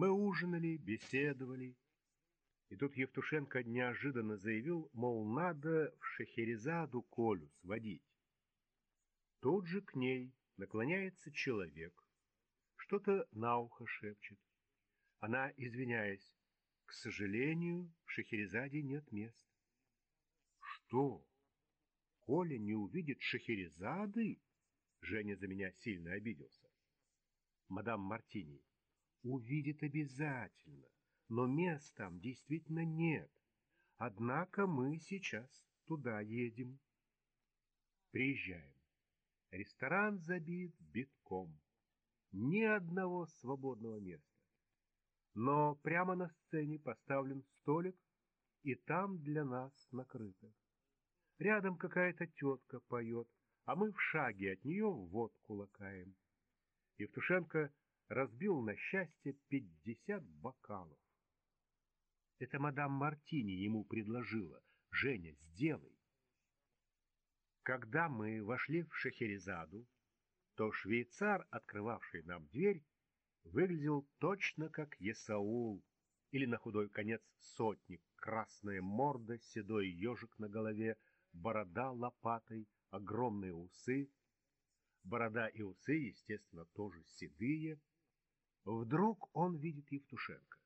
Мы ужинали, беседовали, и тут Евтушенко неожиданно заявил, мол, надо в Шахерезаду Колю сводить. Тут же к ней наклоняется человек, что-то на ухо шепчет. Она, извиняясь, к сожалению, в Шахерезаде нет места. Что? Коля не увидит Шахерезады? Женя за меня сильно обиделся. Мадам Мартини, увидит обязательно но мест там действительно нет. Однако мы сейчас туда едем. Приезжаем. Ресторан забит битком. Ни одного свободного места. Но прямо на сцене поставлен столик, и там для нас накрыто. Рядом какая-то тетка поет, а мы в шаге от нее водку лакаем. Евтушенко разбил на счастье пятьдесят бокалов. Это мадам Мартини ему предложила. «Женя, сделай!» Когда мы вошли в Шахерезаду, то швейцар, открывавший нам дверь, выглядел точно как Есаул, или на худой конец сотник, красная морда, седой ежик на голове, борода лопатой, огромные усы. Борода и усы, естественно, тоже седые. Вдруг он видит Евтушенко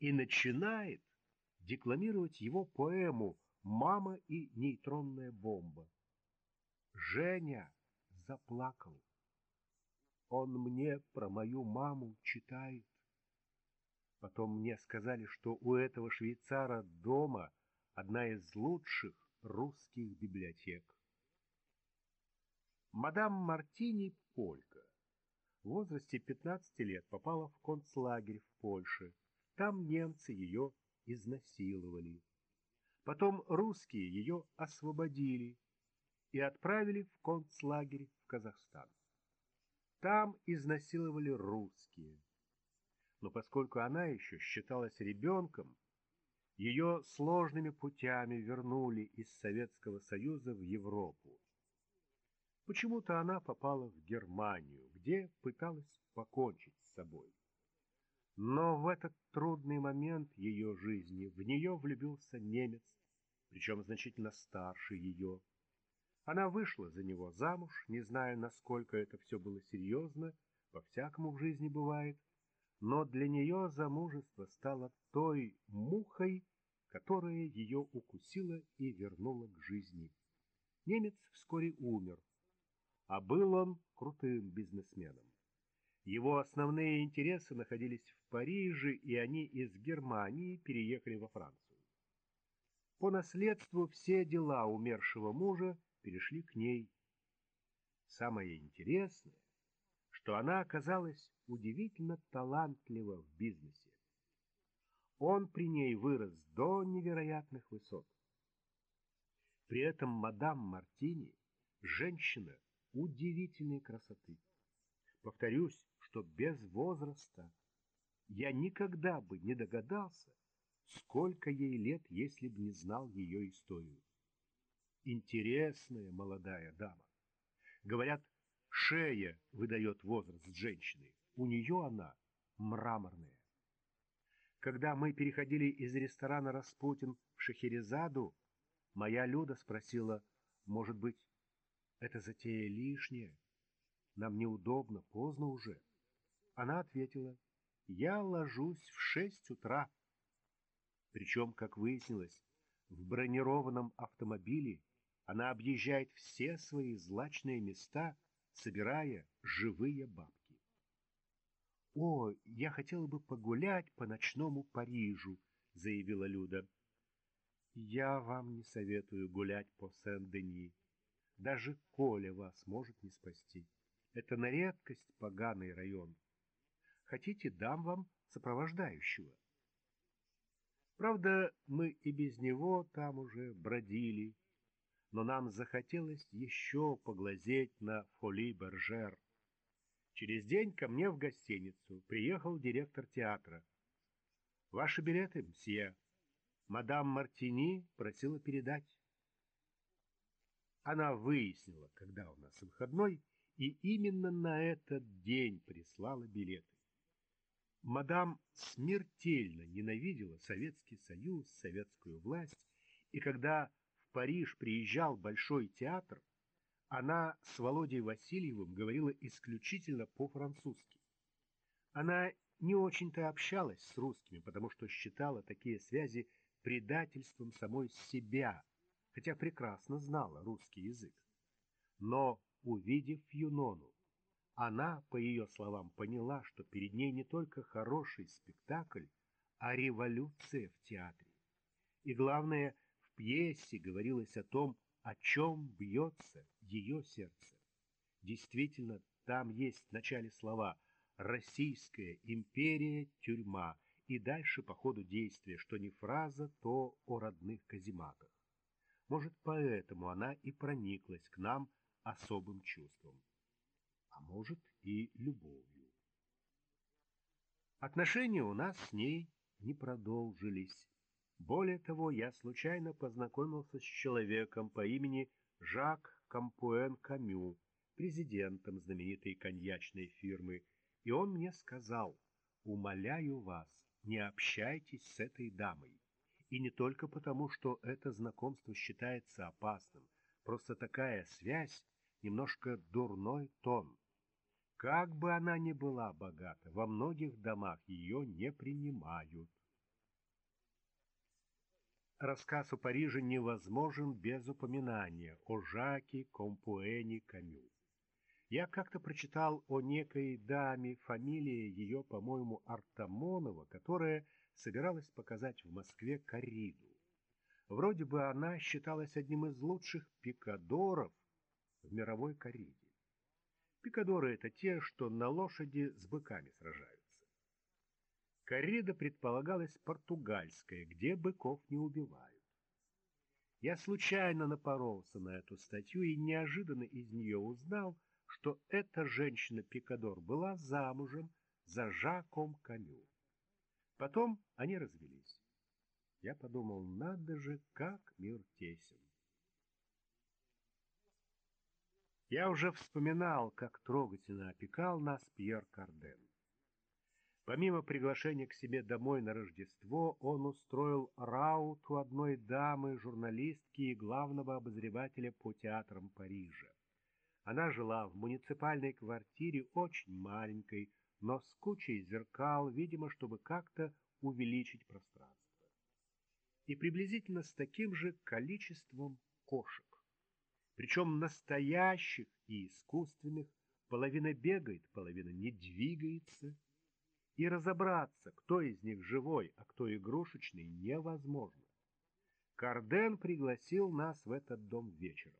и начинает декламировать его поэму «Мама и нейтронная бомба». Женя заплакал. Он мне про мою маму читает. Потом мне сказали, что у этого швейцара дома одна из лучших русских библиотек. Мадам Мартини Полька в возрасте 15 лет попала в концлагерь в Польше – там немцы ее изнасиловали. Потом русские ее освободили и отправили в концлагерь в Казахстан. Там изнасиловали русские. Но поскольку она еще считалась ребенком, ее сложными путями вернули из Советского Союза в Европу. Почему-то она попала в Германию, где пыталась покончить с собой. Но в этот трудный момент ее жизни в нее влюбился немец, причем значительно старше ее. Она вышла за него замуж, не зная, насколько это все было серьезно, по-всякому в жизни бывает, но для нее замужество стало той мухой, которая ее укусила и вернула к жизни. Немец вскоре умер, а был он крутым бизнесменом. Его основные интересы находились в Париже, и они из Германии переехали во Францию. По наследству все дела умершего мужа перешли к ней. Самое интересное, что она оказалась удивительно талантлива в бизнесе. Он при ней вырос до невероятных высот. При этом мадам Мартини – женщина удивительной красоты. Повторюсь, что без возраста я никогда бы не догадался, сколько ей лет, если бы не знал ее историю. Интересная молодая дама. Говорят, шея выдает возраст женщины. У нее она мраморная. Когда мы переходили из ресторана «Распутин» в Шахерезаду, моя Люда спросила, может быть, это затея лишняя? Нам неудобно, поздно уже. Она ответила, я ложусь в шесть утра. Причем, как выяснилось, в бронированном автомобиле она объезжает все свои злачные места, собирая живые бабки. «О, я хотела бы погулять по ночному Парижу», — заявила Люда. «Я вам не советую гулять по Сен-Дени. Даже Коля вас может не спасти. Это на редкость поганый район». Хотите, дам вам сопровождающего. Правда, мы и без него там уже бродили, но нам захотелось еще поглазеть на Фоли Бержер. Через день ко мне в гостиницу приехал директор театра. «Ваши билеты, мсье. Мадам Мартини просила передать». Она выяснила, когда у нас выходной, и именно на этот день прислала билеты. Мадам смертельно ненавидела Советский Союз, советскую власть, и когда в Париж приезжал Большой театр, она с Володей Васильевым говорила исключительно по-французски. Она не очень-то общалась с русскими, потому что считала такие связи предательством самой себя, хотя прекрасно знала русский язык. Но, увидев Юнону, она, по ее словам, поняла, что перед ней не только хороший спектакль, а революция в театре. И главное, в пьесе говорилось о том, о чем бьется ее сердце. Действительно, там есть в начале слова «Российская империя, тюрьма» и дальше по ходу действия, что не фраза, то о родных казематах. Может, поэтому она и прониклась к нам особым чувством а может и любовью. Отношения у нас с ней не продолжились. Более того, я случайно познакомился с человеком по имени Жак Кампуэн Камю, президентом знаменитой коньячной фирмы, и он мне сказал, «Умоляю вас, не общайтесь с этой дамой». И не только потому, что это знакомство считается опасным, просто такая связь — немножко дурной тон. Как бы она ни была богата, во многих домах ее не принимают. Рассказ о Париже невозможен без упоминания о Жаке Компуэне Камю. Я как-то прочитал о некой даме, фамилия ее, по-моему, Артамонова, которая собиралась показать в Москве корриду. Вроде бы она считалась одним из лучших пикадоров в мировой корриде. Пикадоры — это те, что на лошади с быками сражаются. Коррида предполагалась португальская, где быков не убивают. Я случайно напоролся на эту статью и неожиданно из нее узнал, что эта женщина-пикадор была замужем за Жаком Камю. Потом они развелись. Я подумал, надо же, как мир тесен. Я уже вспоминал, как трогательно опекал нас Пьер Карден. Помимо приглашения к себе домой на Рождество, он устроил раут у одной дамы, журналистки и главного обозревателя по театрам Парижа. Она жила в муниципальной квартире, очень маленькой, но с кучей зеркал, видимо, чтобы как-то увеличить пространство. И приблизительно с таким же количеством кошек причем настоящих и искусственных, половина бегает, половина не двигается, и разобраться, кто из них живой, а кто игрушечный, невозможно. Карден пригласил нас в этот дом вечером.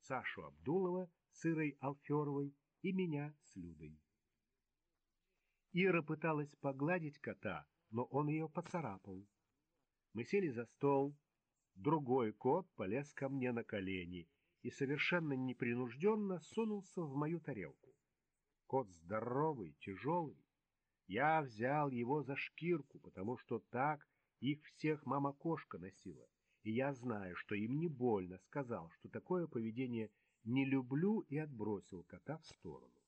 Сашу Абдулова с Ирой Алферовой и меня с Людой. Ира пыталась погладить кота, но он ее поцарапал. Мы сели за стол. Другой кот полез ко мне на колени — и совершенно непринужденно сунулся в мою тарелку. Кот здоровый, тяжелый. Я взял его за шкирку, потому что так их всех мама-кошка носила, и я знаю, что им не больно, сказал, что такое поведение не люблю и отбросил кота в сторону.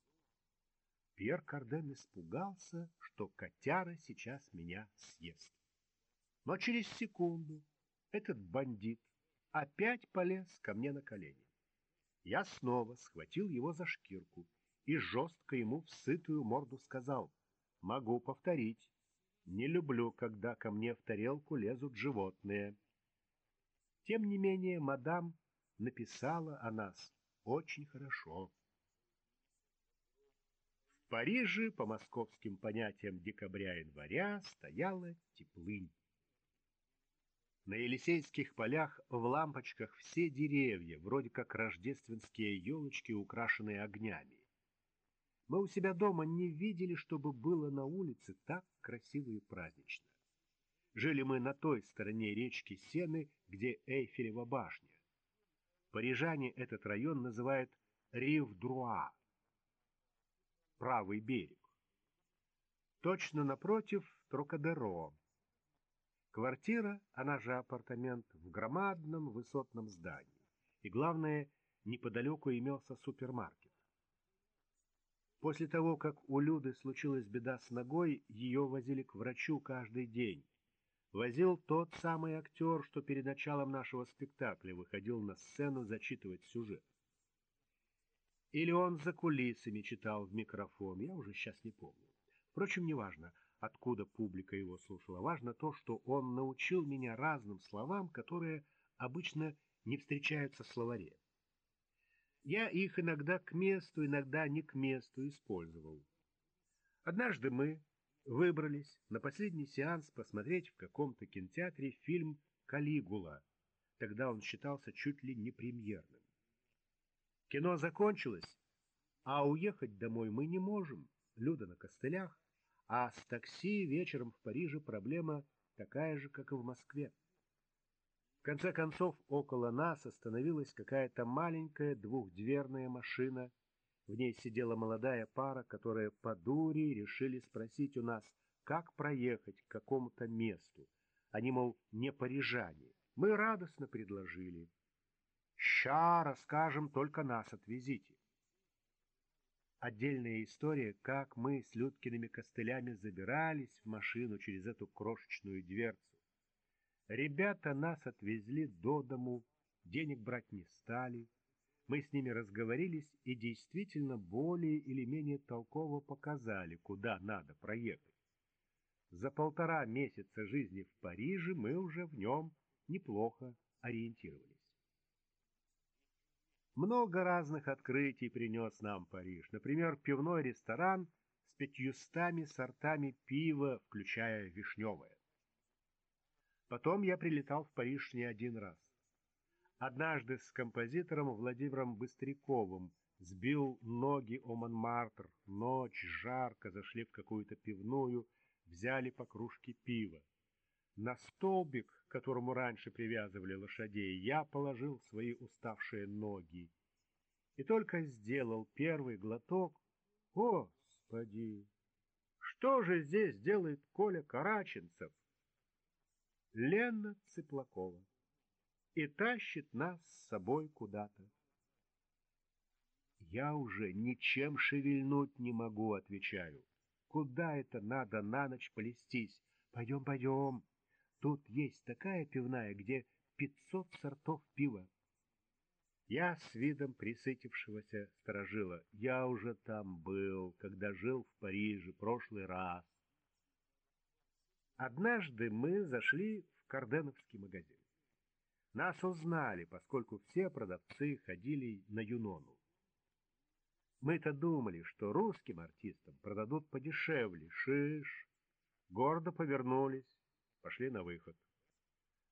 Пьер Карден испугался, что котяра сейчас меня съест. Но через секунду этот бандит опять полез ко мне на колени. Я снова схватил его за шкирку и жестко ему в сытую морду сказал, «Могу повторить. Не люблю, когда ко мне в тарелку лезут животные». Тем не менее, мадам написала о нас очень хорошо. Париже, по московским понятиям декабря-января, стояла теплынь. На Елисейских полях в лампочках все деревья, вроде как рождественские елочки, украшенные огнями. Мы у себя дома не видели, чтобы было на улице так красиво и празднично. Жили мы на той стороне речки Сены, где Эйфелева башня. Парижане этот район называют Рив-Друа, правый берег. Точно напротив Трокадеро, Квартира, она же апартамент, в громадном высотном здании. И главное, неподалеку имелся супермаркет. После того, как у Люды случилась беда с ногой, ее возили к врачу каждый день. Возил тот самый актер, что перед началом нашего спектакля выходил на сцену зачитывать сюжет. Или он за кулисами читал в микрофон, я уже сейчас не помню. Впрочем, неважно, откуда публика его слушала. Важно то, что он научил меня разным словам, которые обычно не встречаются в словаре. Я их иногда к месту, иногда не к месту использовал. Однажды мы выбрались на последний сеанс посмотреть в каком-то кинотеатре фильм «Калигула». Тогда он считался чуть ли не премьерным. Кино закончилось, а уехать домой мы не можем. Люда на костылях, а с такси вечером в Париже проблема такая же, как и в Москве конце концов, около нас остановилась какая-то маленькая двухдверная машина. В ней сидела молодая пара, которая по дури решили спросить у нас, как проехать к какому-то месту. Они, мол, не парижане. Мы радостно предложили. «Ща расскажем, только нас отвезите». Отдельная история, как мы с Людкиными костылями забирались в машину через эту крошечную дверцу. Ребята нас отвезли до дому, денег брать не стали. Мы с ними разговорились и действительно более или менее толково показали, куда надо проехать. За полтора месяца жизни в Париже мы уже в нем неплохо ориентировались. Много разных открытий принес нам Париж. Например, пивной ресторан с пятьюстами сортами пива, включая вишневое. Потом я прилетал в Париж не один раз. Однажды с композитором Владимиром Быстряковым сбил ноги о Монмартр. Ночь, жарко, зашли в какую-то пивную, взяли по кружке пива. На столбик, к которому раньше привязывали лошадей, я положил свои уставшие ноги. И только сделал первый глоток. Господи! Что же здесь делает Коля Караченцев? Лена Цыплакова и тащит нас с собой куда-то. Я уже ничем шевельнуть не могу, отвечаю. Куда это надо на ночь полестись? Пойдем, пойдем. Тут есть такая пивная, где пятьсот сортов пива. Я с видом присытившегося сторожила. Я уже там был, когда жил в Париже прошлый раз. Однажды мы зашли в Карденовский магазин. Нас узнали, поскольку все продавцы ходили на Юнону. Мы-то думали, что русским артистам продадут подешевле. Шиш! Гордо повернулись, пошли на выход.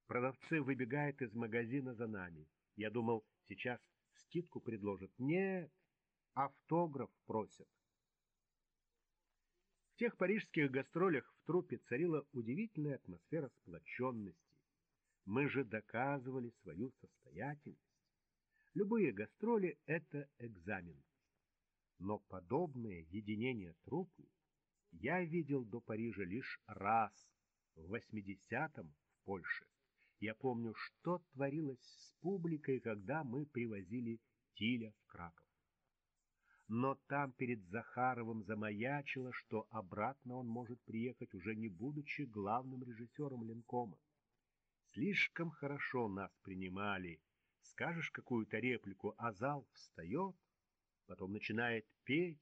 Продавцы выбегают из магазина за нами. Я думал, сейчас скидку предложат. Нет, автограф просят. В тех парижских гастролях в трупе царила удивительная атмосфера сплоченности. Мы же доказывали свою состоятельность. Любые гастроли — это экзамен. Но подобное единение трупы я видел до Парижа лишь раз, в 80-м в Польше. Я помню, что творилось с публикой, когда мы привозили Тиля в Краков но там перед Захаровым замаячило, что обратно он может приехать, уже не будучи главным режиссером Ленкома. Слишком хорошо нас принимали. Скажешь какую-то реплику, а зал встает, потом начинает петь.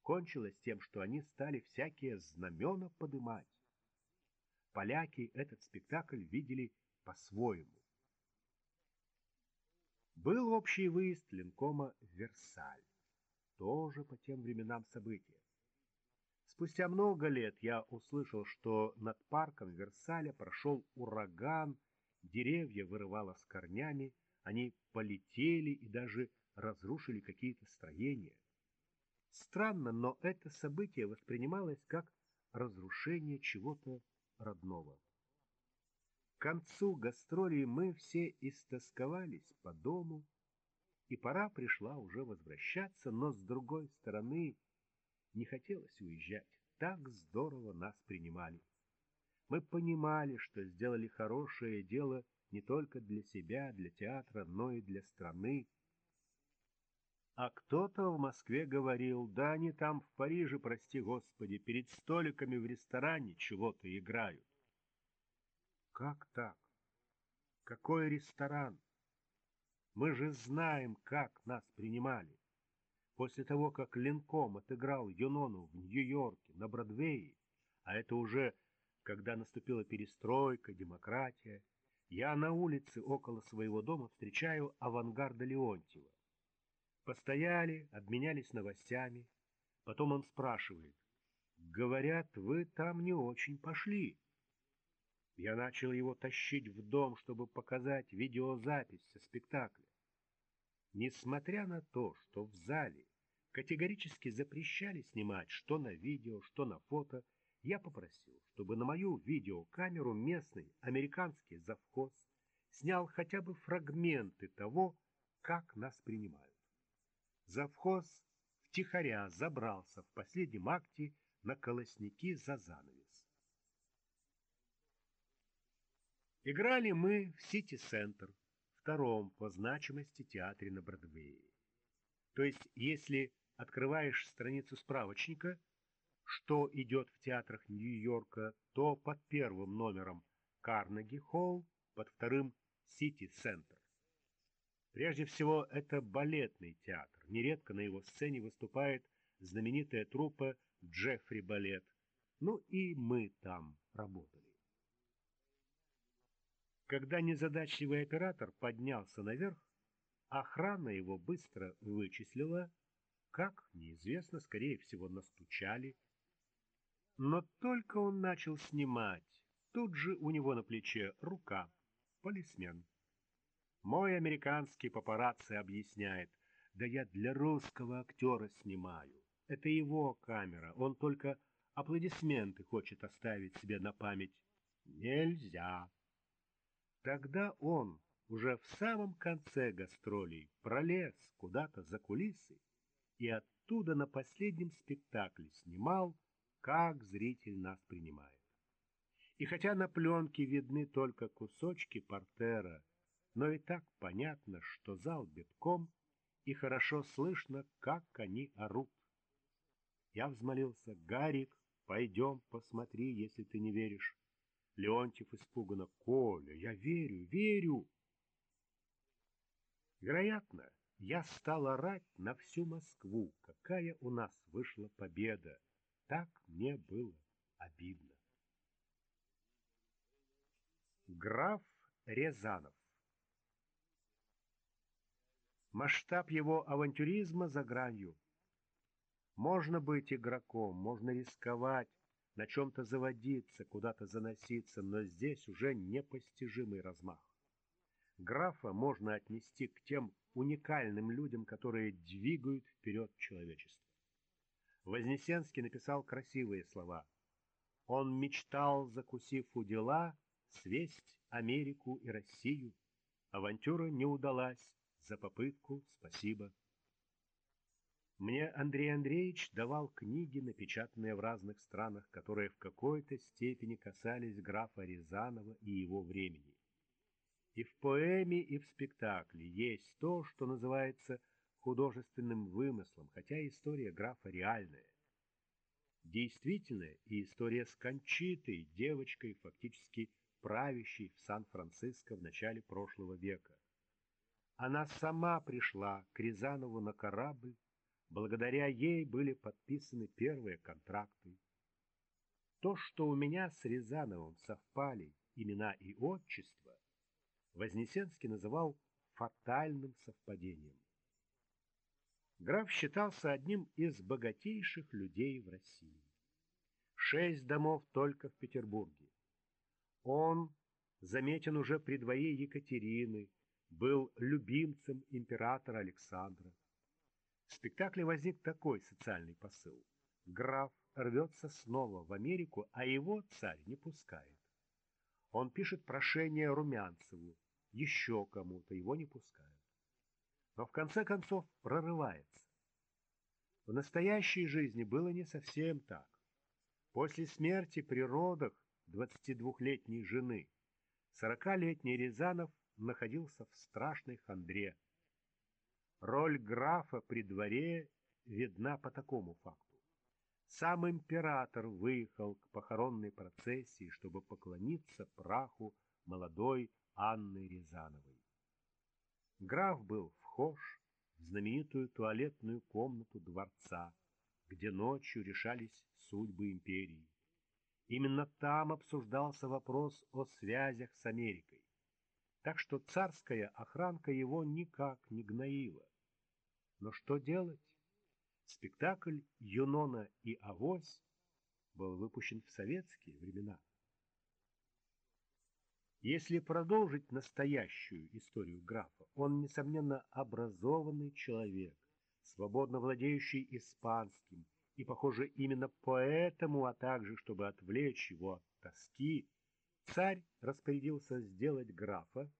Кончилось тем, что они стали всякие знамена подымать. Поляки этот спектакль видели по-своему. Был общий выезд Ленкома в Версаль тоже по тем временам события. Спустя много лет я услышал, что над парком Версаля прошел ураган, деревья вырывало с корнями, они полетели и даже разрушили какие-то строения. Странно, но это событие воспринималось как разрушение чего-то родного. К концу гастролей мы все истосковались по дому, и пора пришла уже возвращаться, но с другой стороны не хотелось уезжать. Так здорово нас принимали. Мы понимали, что сделали хорошее дело не только для себя, для театра, но и для страны. А кто-то в Москве говорил, да они там в Париже, прости господи, перед столиками в ресторане чего-то играют. Как так? Какой ресторан? Мы же знаем, как нас принимали. После того, как Ленком отыграл Юнону в Нью-Йорке на Бродвее, а это уже когда наступила перестройка, демократия, я на улице около своего дома встречаю авангарда Леонтьева. Постояли, обменялись новостями. Потом он спрашивает. «Говорят, вы там не очень пошли». Я начал его тащить в дом, чтобы показать видеозапись со спектакля. Несмотря на то, что в зале категорически запрещали снимать что на видео, что на фото, я попросил, чтобы на мою видеокамеру местный американский завхоз снял хотя бы фрагменты того, как нас принимают. Завхоз втихаря забрался в последнем акте на колосники за занавес. Играли мы в Сити-центр, втором по значимости театре на Бродвее. То есть, если открываешь страницу справочника, что идет в театрах Нью-Йорка, то под первым номером Карнеги-холл, под вторым Сити-центр. Прежде всего, это балетный театр. Нередко на его сцене выступает знаменитая труппа Джеффри Балет. Ну и мы там работали. Когда незадачливый оператор поднялся наверх, охрана его быстро вычислила, как, неизвестно, скорее всего, настучали. Но только он начал снимать, тут же у него на плече рука, полисмен. Мой американский папарацци объясняет, да я для русского актера снимаю. Это его камера, он только аплодисменты хочет оставить себе на память. Нельзя. Тогда он уже в самом конце гастролей пролез куда-то за кулисы и оттуда на последнем спектакле снимал, как зритель нас принимает. И хотя на пленке видны только кусочки портера, но и так понятно, что зал битком, и хорошо слышно, как они орут. Я взмолился, «Гарик, пойдем, посмотри, если ты не веришь». Леонтьев испуганно, «Коля, я верю, верю!» Вероятно, я стал орать на всю Москву, какая у нас вышла победа. Так мне было обидно. Граф Рязанов Масштаб его авантюризма за гранью. Можно быть игроком, можно рисковать, на чем-то заводиться, куда-то заноситься, но здесь уже непостижимый размах. Графа можно отнести к тем уникальным людям, которые двигают вперед человечество. Вознесенский написал красивые слова. Он мечтал, закусив у дела, свесть Америку и Россию. Авантюра не удалась, за попытку спасибо. Мне Андрей Андреевич давал книги, напечатанные в разных странах, которые в какой-то степени касались графа Рязанова и его времени. И в поэме, и в спектакле есть то, что называется художественным вымыслом, хотя история графа реальная. Действительная и история с Кончитой, девочкой, фактически правящей в Сан-Франциско в начале прошлого века. Она сама пришла к Рязанову на корабль, благодаря ей были подписаны первые контракты. То, что у меня с Рязановым совпали имена и отчество, Вознесенский называл фатальным совпадением. Граф считался одним из богатейших людей в России. Шесть домов только в Петербурге. Он заметен уже при дворе Екатерины, был любимцем императора Александра. В спектакле возник такой социальный посыл. Граф рвется снова в Америку, а его царь не пускает. Он пишет прошение Румянцеву, еще кому-то его не пускают. Но в конце концов прорывается. В настоящей жизни было не совсем так. После смерти при родах 22-летней жены 40-летний Рязанов находился в страшной хандре. Роль графа при дворе видна по такому факту. Сам император выехал к похоронной процессии, чтобы поклониться праху молодой Анны Рязановой. Граф был вхож в знаменитую туалетную комнату дворца, где ночью решались судьбы империи. Именно там обсуждался вопрос о связях с Америкой. Так что царская охранка его никак не гноила. Но что делать? Спектакль «Юнона и Авось» был выпущен в советские времена. Если продолжить настоящую историю графа, он, несомненно, образованный человек, свободно владеющий испанским, и, похоже, именно поэтому, а также, чтобы отвлечь его от тоски, царь распорядился сделать графа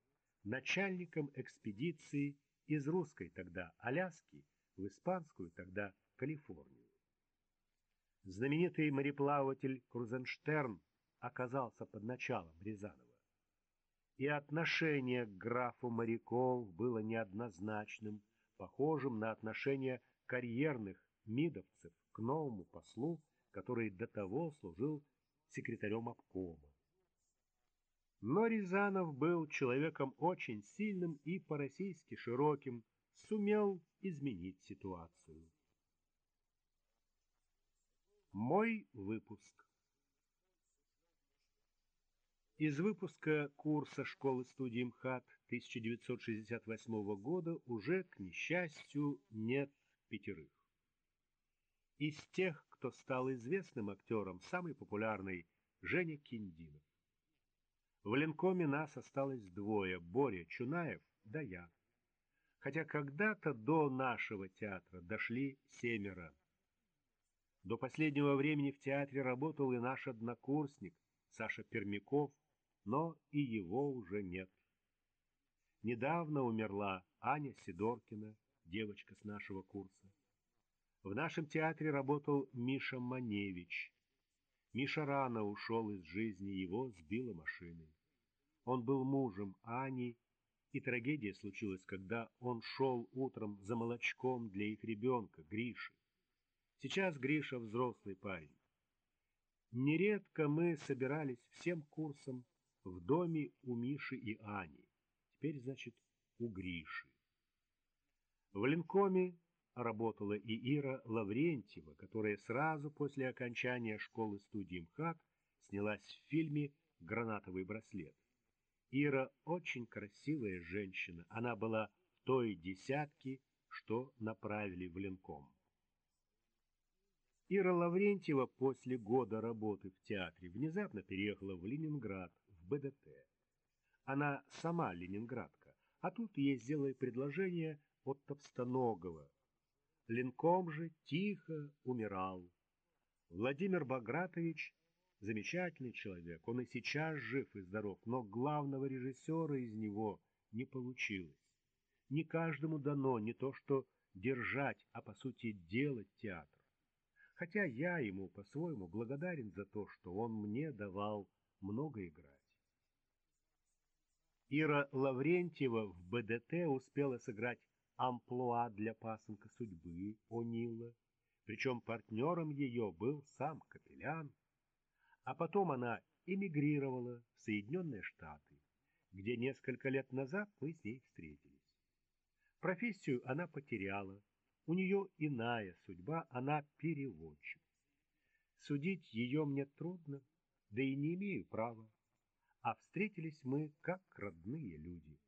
начальником экспедиции из русской тогда Аляски в испанскую тогда Калифорнию. Знаменитый мореплаватель Крузенштерн оказался под началом Рязанова. И отношение к графу моряков было неоднозначным, похожим на отношение карьерных мидовцев к новому послу, который до того служил секретарем обкома. Но Рязанов был человеком очень сильным и по-российски широким, сумел изменить ситуацию. Мой выпуск Из выпуска курса школы-студии МХАТ 1968 года уже, к несчастью, нет пятерых. Из тех, кто стал известным актером, самый популярный – Женя Киндинов. В Ленкоме нас осталось двое – Боря Чунаев да я. Хотя когда-то до нашего театра дошли семеро – до последнего времени в театре работал и наш однокурсник Саша Пермяков, но и его уже нет. Недавно умерла Аня Сидоркина, девочка с нашего курса. В нашем театре работал Миша Маневич. Миша рано ушел из жизни, его сбила машиной. Он был мужем Ани, и трагедия случилась, когда он шел утром за молочком для их ребенка, Гриши. Сейчас Гриша взрослый парень. Нередко мы собирались всем курсом в доме у Миши и Ани. Теперь, значит, у Гриши. В Ленкоме работала и Ира Лаврентьева, которая сразу после окончания школы-студии МХАТ снялась в фильме «Гранатовый браслет». Ира очень красивая женщина, она была в той десятке, что направили в Ленком. Ира Лаврентьева после года работы в театре внезапно переехала в Ленинград, в БДТ. Она сама ленинградка, а тут ей сделали предложение от Товстоногова. Ленком же тихо умирал. Владимир Багратович – замечательный человек, он и сейчас жив и здоров, но главного режиссера из него не получилось. Не каждому дано не то что держать, а по сути делать театр хотя я ему по-своему благодарен за то, что он мне давал много играть. Ира Лаврентьева в БДТ успела сыграть амплуа для пасынка судьбы О'Нила, причем партнером ее был сам Капелян, а потом она эмигрировала в Соединенные Штаты, где несколько лет назад мы с ней встретились. Профессию она потеряла, у нее иная судьба, она переводчик. Судить ее мне трудно, да и не имею права. А встретились мы как родные люди.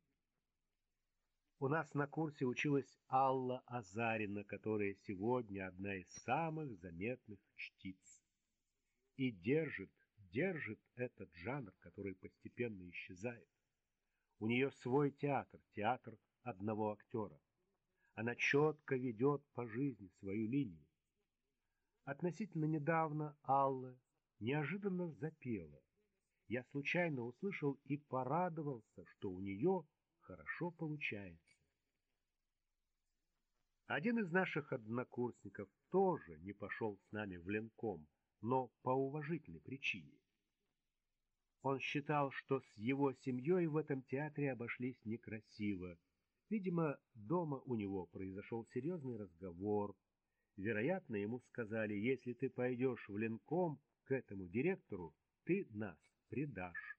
У нас на курсе училась Алла Азарина, которая сегодня одна из самых заметных чтиц. И держит, держит этот жанр, который постепенно исчезает. У нее свой театр, театр одного актера. Она четко ведет по жизни свою линию. Относительно недавно Алла неожиданно запела. Я случайно услышал и порадовался, что у нее хорошо получается. Один из наших однокурсников тоже не пошел с нами в Ленком, но по уважительной причине. Он считал, что с его семьей в этом театре обошлись некрасиво, Видимо, дома у него произошел серьезный разговор. Вероятно, ему сказали, если ты пойдешь в Ленком к этому директору, ты нас предашь.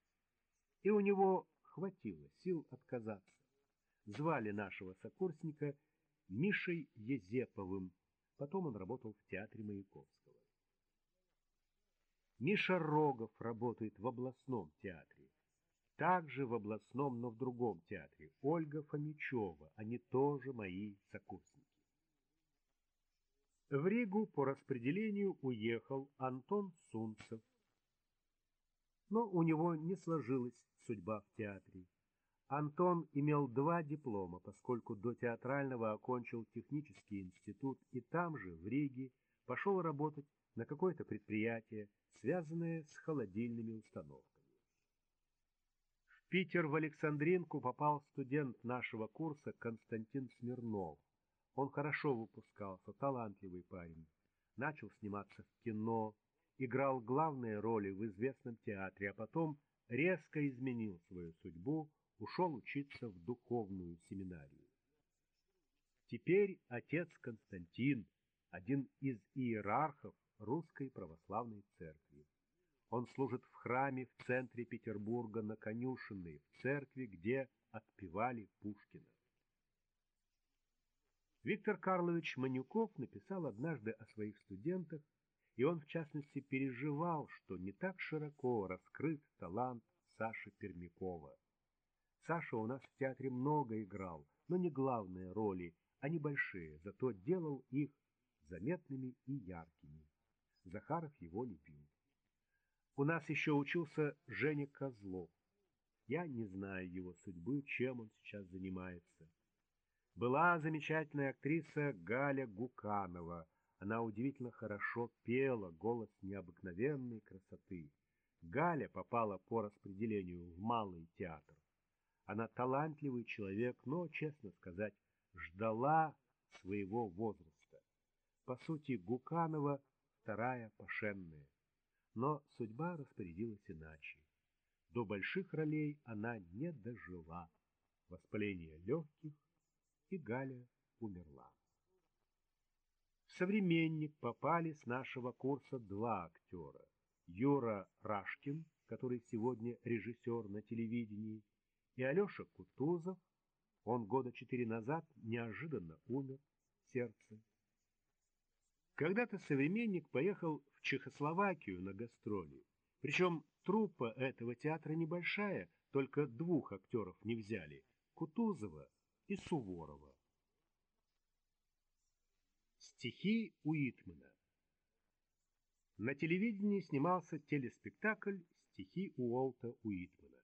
И у него хватило сил отказаться. Звали нашего сокурсника Мишей Езеповым. Потом он работал в театре Маяковского. Миша Рогов работает в областном театре. Также в областном, но в другом театре. Ольга Фомичева. Они тоже мои сокурсники. В Ригу по распределению уехал Антон Сунцев. Но у него не сложилась судьба в театре. Антон имел два диплома, поскольку до театрального окончил технический институт и там же, в Риге, пошел работать на какое-то предприятие, связанное с холодильными установками. В Питер в Александринку попал студент нашего курса Константин Смирнов. Он хорошо выпускался, талантливый парень. Начал сниматься в кино, играл главные роли в известном театре, а потом резко изменил свою судьбу, ушел учиться в духовную семинарию. Теперь отец Константин, один из иерархов русской православной церкви. Он служит в храме в центре Петербурга на конюшенной, в церкви, где отпевали Пушкина. Виктор Карлович Манюков написал однажды о своих студентах, и он, в частности, переживал, что не так широко раскрыт талант Саши Пермякова. Саша у нас в театре много играл, но не главные роли, а небольшие, зато делал их заметными и яркими. Захаров его любил. У нас еще учился Женя Козлов. Я не знаю его судьбы, чем он сейчас занимается. Была замечательная актриса Галя Гуканова. Она удивительно хорошо пела, голос необыкновенной красоты. Галя попала по распределению в Малый театр. Она талантливый человек, но, честно сказать, ждала своего возраста. По сути, Гуканова вторая пошенная. Но судьба распорядилась иначе. До больших ролей она не дожила. Воспаление легких, и Галя умерла. В «Современник» попали с нашего курса два актера. Юра Рашкин, который сегодня режиссер на телевидении, и Алеша Кутузов. Он года четыре назад неожиданно умер сердце. Когда-то современник поехал в Чехословакию на гастроли. Причем труппа этого театра небольшая, только двух актеров не взяли – Кутузова и Суворова. Стихи Уитмена На телевидении снимался телеспектакль «Стихи Уолта Уитмена».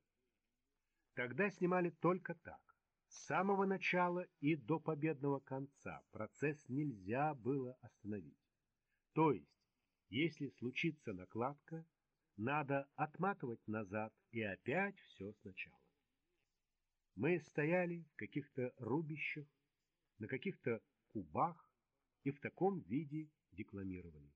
Тогда снимали только так. С самого начала и до победного конца процесс нельзя было остановить. То есть, если случится накладка, надо отматывать назад и опять все сначала. Мы стояли в каких-то рубищах, на каких-то кубах и в таком виде декламировали.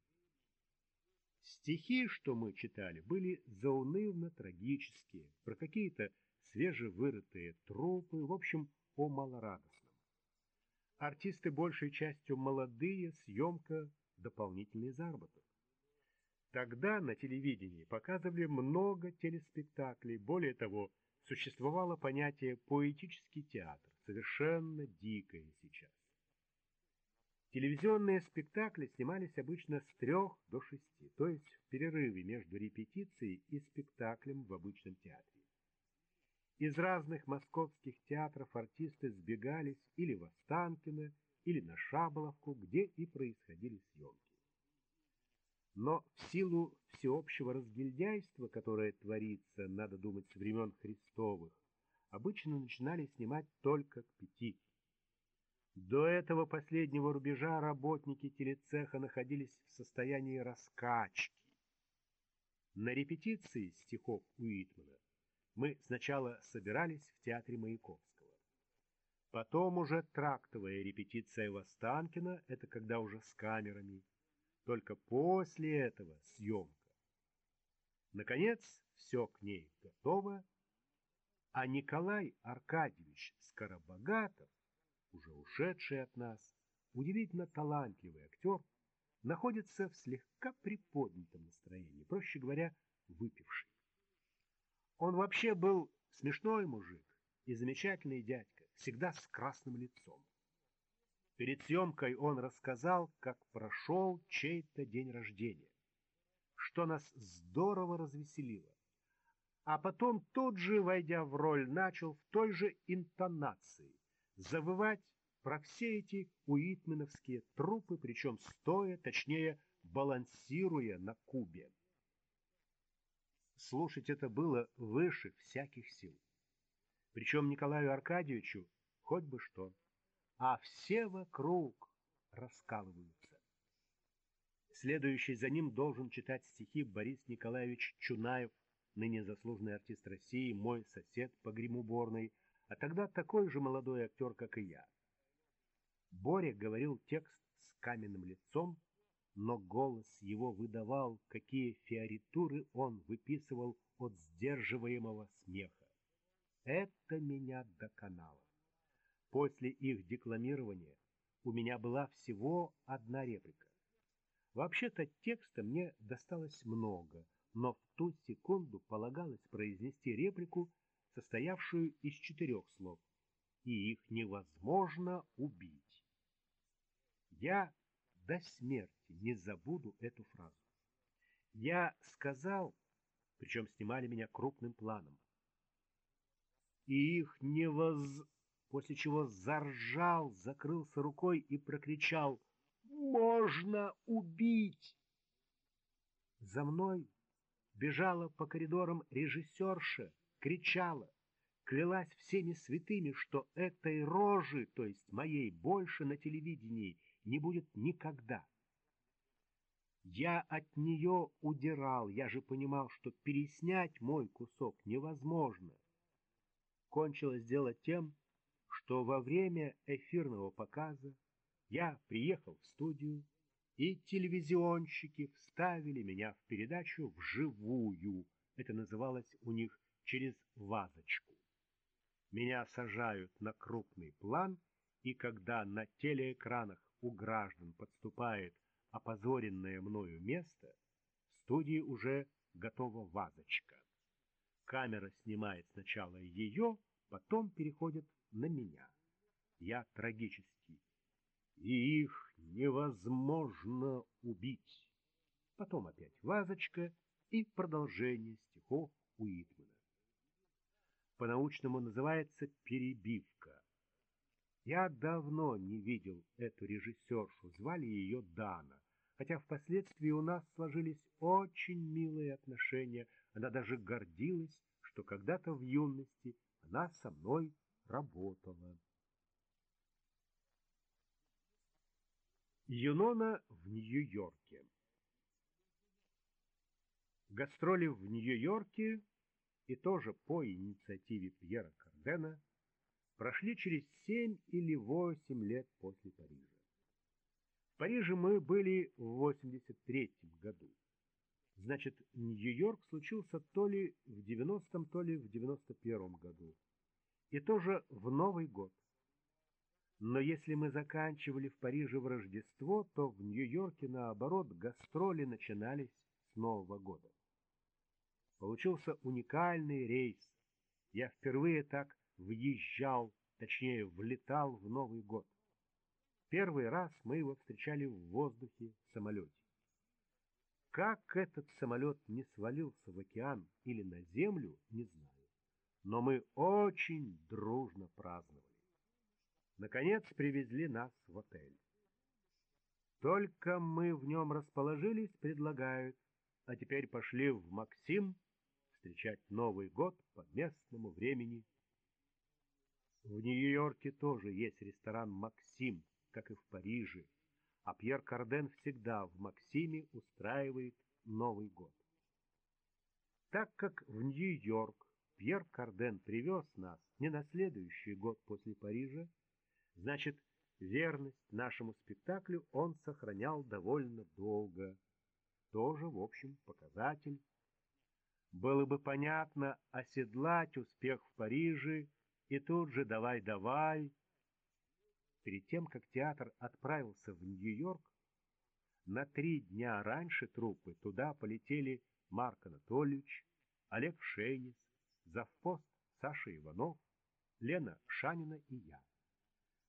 Стихи, что мы читали, были заунывно-трагические, про какие-то свежевырытые трупы, в общем, о малорадостном. Артисты большей частью молодые, съемка дополнительный заработок. Тогда на телевидении показывали много телеспектаклей. Более того, существовало понятие «поэтический театр», совершенно дикое сейчас. Телевизионные спектакли снимались обычно с трех до шести, то есть в перерыве между репетицией и спектаклем в обычном театре. Из разных московских театров артисты сбегались или в Останкино, или на Шаболовку, где и происходили съемки. Но в силу всеобщего разгильдяйства, которое творится, надо думать, с времен Христовых, обычно начинали снимать только к пяти. До этого последнего рубежа работники телецеха находились в состоянии раскачки. На репетиции стихов Уитмана мы сначала собирались в театре Маяковского. Потом уже трактовая репетиция в Останкино, это когда уже с камерами. Только после этого съемка. Наконец, все к ней готово, а Николай Аркадьевич Скоробогатов уже ушедший от нас, удивительно талантливый актер, находится в слегка приподнятом настроении, проще говоря, выпивший. Он вообще был смешной мужик и замечательный дядька, всегда с красным лицом. Перед съемкой он рассказал, как прошел чей-то день рождения, что нас здорово развеселило. А потом тут же, войдя в роль, начал в той же интонации завывать про все эти уитменовские трупы, причем стоя, точнее, балансируя на кубе. Слушать это было выше всяких сил. Причем Николаю Аркадьевичу хоть бы что, а все вокруг раскалываются. Следующий за ним должен читать стихи Борис Николаевич Чунаев, ныне заслуженный артист России, мой сосед по гримуборной, а тогда такой же молодой актер, как и я. Боря говорил текст с каменным лицом, но голос его выдавал, какие фиоритуры он выписывал от сдерживаемого смеха. Это меня доконало. После их декламирования у меня была всего одна реплика. Вообще-то текста мне досталось много, но в ту секунду полагалось произнести реплику, состоявшую из четырех слов, и их невозможно убить. Я до смерти не забуду эту фразу. Я сказал, причем снимали меня крупным планом, и их невоз... После чего заржал, закрылся рукой и прокричал «Можно убить!» За мной бежала по коридорам режиссерша, кричала, клялась всеми святыми, что этой рожи, то есть моей, больше на телевидении не будет никогда. Я от нее удирал, я же понимал, что переснять мой кусок невозможно. Кончилось дело тем, что во время эфирного показа я приехал в студию, и телевизионщики вставили меня в передачу вживую. Это называлось у них через вазочку. Меня сажают на крупный план, и когда на телеэкранах у граждан подступает опозоренное мною место, в студии уже готова вазочка. Камера снимает сначала ее, потом переходит на меня. Я трагический. И их невозможно убить. Потом опять вазочка и продолжение стихов Уитмана. По-научному называется перебивка. Я давно не видел эту режиссершу, звали ее Дана, хотя впоследствии у нас сложились очень милые отношения, она даже гордилась, что когда-то в юности она со мной работала. Юнона в Нью-Йорке Гастроли в Нью-Йорке и тоже по инициативе Пьера Кардена прошли через семь или восемь лет после Парижа. В Париже мы были в 83 году. Значит, Нью-Йорк случился то ли в 90-м, то ли в 91-м году. И тоже в Новый год. Но если мы заканчивали в Париже в Рождество, то в Нью-Йорке, наоборот, гастроли начинались с Нового года. Получился уникальный рейс. Я впервые так въезжал, точнее, влетал в Новый год. Первый раз мы его встречали в воздухе в самолете. Как этот самолет не свалился в океан или на землю, не знаю. Но мы очень дружно праздновали. Наконец привезли нас в отель. Только мы в нем расположились, предлагают, а теперь пошли в Максим встречать Новый год по местному времени. В Нью-Йорке тоже есть ресторан «Максим», как и в Париже, а Пьер Карден всегда в Максиме устраивает Новый год. Так как в Нью-Йорк Пьер Карден привез нас не на следующий год после Парижа, значит, верность нашему спектаклю он сохранял довольно долго. Тоже, в общем, показатель. Было бы понятно оседлать успех в Париже и тут же давай-давай, перед тем, как театр отправился в Нью-Йорк, на три дня раньше труппы туда полетели Марк Анатольевич, Олег Шейнис, завпост Саша Иванов, Лена Шанина и я.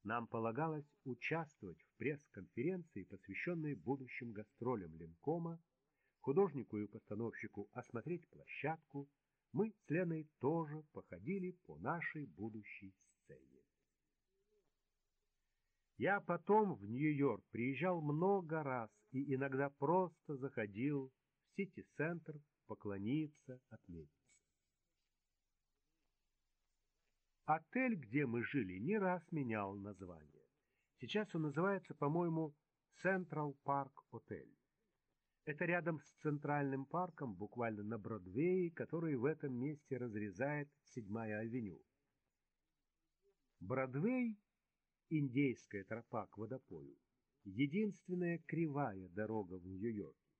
Нам полагалось участвовать в пресс-конференции, посвященной будущим гастролям Ленкома, художнику и постановщику осмотреть площадку. Мы с Леной тоже походили по нашей будущей. Я потом в Нью-Йорк приезжал много раз и иногда просто заходил в Сити-центр поклониться, отметиться. Отель, где мы жили, не раз менял название. Сейчас он называется, по-моему, Central Park Hotel. Это рядом с Центральным парком, буквально на Бродвее, который в этом месте разрезает Седьмая авеню. Бродвей — индейская тропа к водопою, единственная кривая дорога в Нью-Йорке.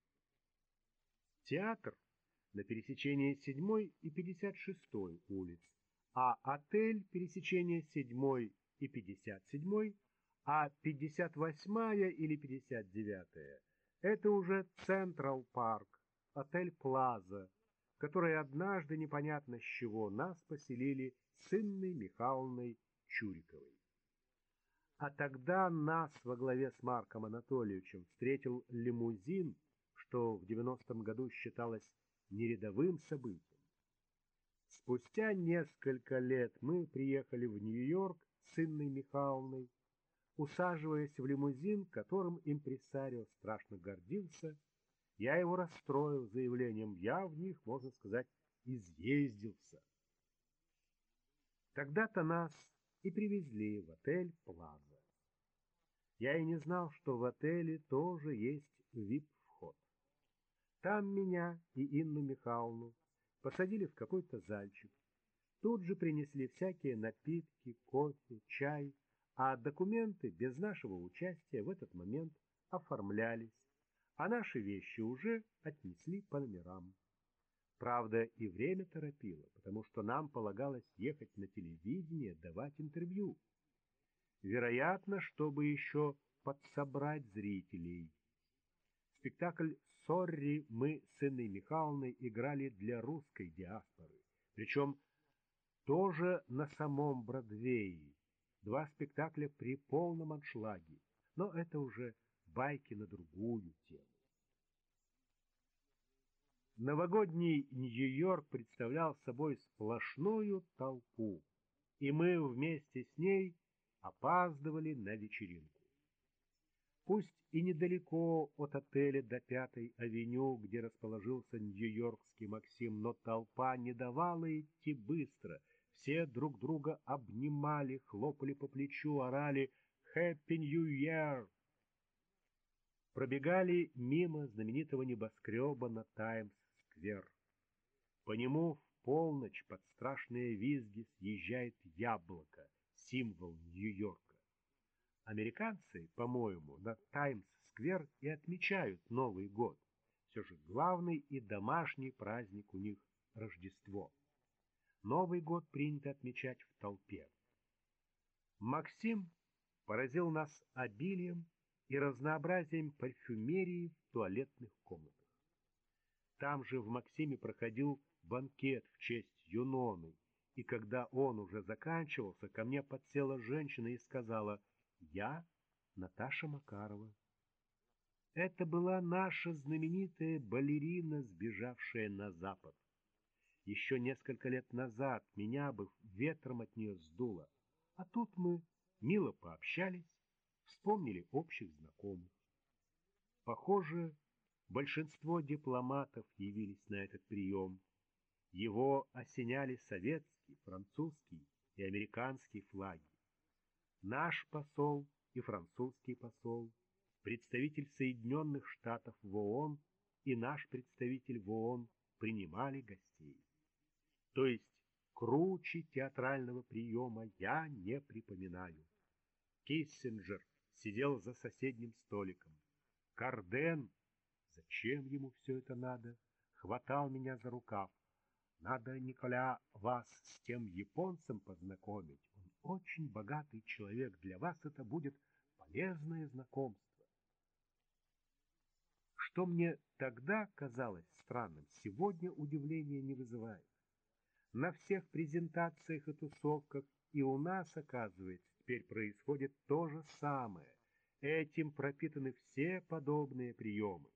Театр на пересечении 7 и 56 улиц, а отель пересечения 7 и 57, а 58 или 59 это уже Централ Парк, отель Плаза, который однажды непонятно с чего нас поселили с Инной Михайловной Чуриковой. А тогда нас во главе с Марком Анатольевичем встретил лимузин, что в 90-м году считалось нерядовым событием. Спустя несколько лет мы приехали в Нью-Йорк с Инной Михайловной, усаживаясь в лимузин, которым импресарио страшно гордился, я его расстроил заявлением, я в них, можно сказать, изъездился. Тогда-то нас и привезли в отель «Плаза». Я и не знал, что в отеле тоже есть вип-вход. Там меня и Инну Михайловну посадили в какой-то зальчик. Тут же принесли всякие напитки, кофе, чай, а документы без нашего участия в этот момент оформлялись, а наши вещи уже отнесли по номерам. Правда, и время торопило, потому что нам полагалось ехать на телевидение, давать интервью. Вероятно, чтобы еще подсобрать зрителей. Спектакль «Сорри» мы с Инной Михайловной играли для русской диаспоры, причем тоже на самом Бродвее, Два спектакля при полном аншлаге, но это уже байки на другую тему. Новогодний Нью-Йорк представлял собой сплошную толпу, и мы вместе с ней опаздывали на вечеринку. Пусть и недалеко от отеля до Пятой авеню, где расположился нью-йоркский Максим, но толпа не давала идти быстро — все друг друга обнимали, хлопали по плечу, орали «Happy New Year!». Пробегали мимо знаменитого небоскреба на Таймс-сквер. По нему в полночь под страшные визги съезжает яблоко, символ Нью-Йорка. Американцы, по-моему, на Таймс-сквер и отмечают Новый год. Все же главный и домашний праздник у них — Рождество. Новый год принято отмечать в толпе. Максим поразил нас обилием и разнообразием парфюмерии в туалетных комнатах. Там же в Максиме проходил банкет в честь Юноны, и когда он уже заканчивался, ко мне подсела женщина и сказала «Я Наташа Макарова». Это была наша знаменитая балерина, сбежавшая на запад. Еще несколько лет назад меня бы ветром от нее сдуло, а тут мы мило пообщались, вспомнили общих знакомых. Похоже, большинство дипломатов явились на этот прием. Его осеняли советский, французский и американский флаги. Наш посол и французский посол, представитель Соединенных Штатов в ООН и наш представитель в ООН принимали гостей. То есть круче театрального приема я не припоминаю. Киссинджер сидел за соседним столиком. Карден, зачем ему все это надо, хватал меня за рукав. Надо, Николя, вас с тем японцем познакомить. Он очень богатый человек, для вас это будет полезное знакомство. Что мне тогда казалось странным, сегодня удивления не вызывает. На всех презентациях и тусовках и у нас, оказывается, теперь происходит то же самое. Этим пропитаны все подобные приемы.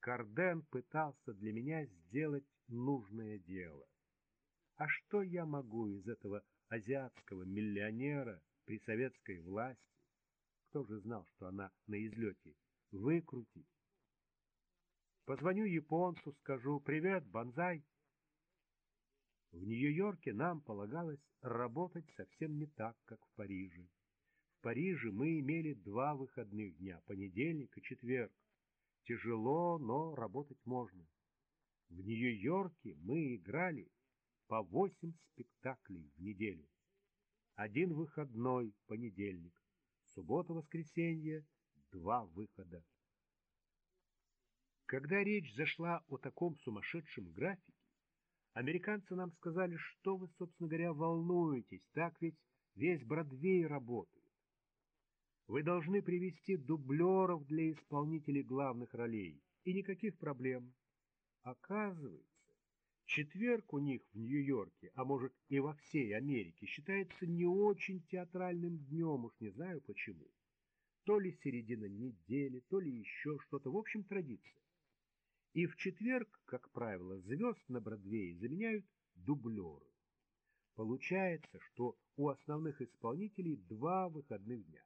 Карден пытался для меня сделать нужное дело. А что я могу из этого азиатского миллионера при советской власти, кто же знал, что она на излете, выкрутить? Позвоню японцу, скажу «Привет, Бонзай!» В Нью-Йорке нам полагалось работать совсем не так, как в Париже. В Париже мы имели два выходных дня, понедельник и четверг. Тяжело, но работать можно. В Нью-Йорке мы играли по восемь спектаклей в неделю. Один выходной понедельник, суббота-воскресенье — два выхода. Когда речь зашла о таком сумасшедшем графике, Американцы нам сказали, что вы, собственно говоря, волнуетесь, так ведь весь Бродвей работает. Вы должны привести дублеров для исполнителей главных ролей, и никаких проблем. Оказывается, четверг у них в Нью-Йорке, а может и во всей Америке, считается не очень театральным днем, уж не знаю почему. То ли середина недели, то ли еще что-то, в общем, традиция. И в четверг, как правило, звезд на Бродвее заменяют дублеры. Получается, что у основных исполнителей два выходных дня.